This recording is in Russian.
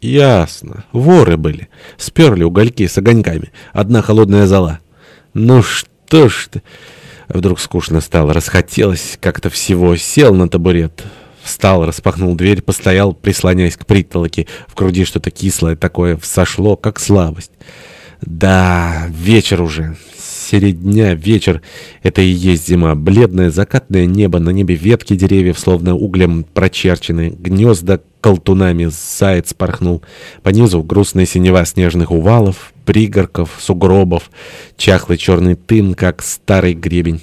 Ясно. Воры были. Сперли угольки с огоньками. Одна холодная зола. Ну что ж ты... Вдруг скучно стало, расхотелось как-то всего. Сел на табурет, встал, распахнул дверь, постоял, прислоняясь к притолоке. В груди что-то кислое такое сошло, как слабость. Да, вечер уже. Середня, вечер. Это и есть зима. Бледное закатное небо, на небе ветки деревьев, словно углем прочерчены. Гнезда колтунами заяц порхнул. По низу грустная синева снежных увалов, пригорков, сугробов. Чахлый черный тын, как старый гребень.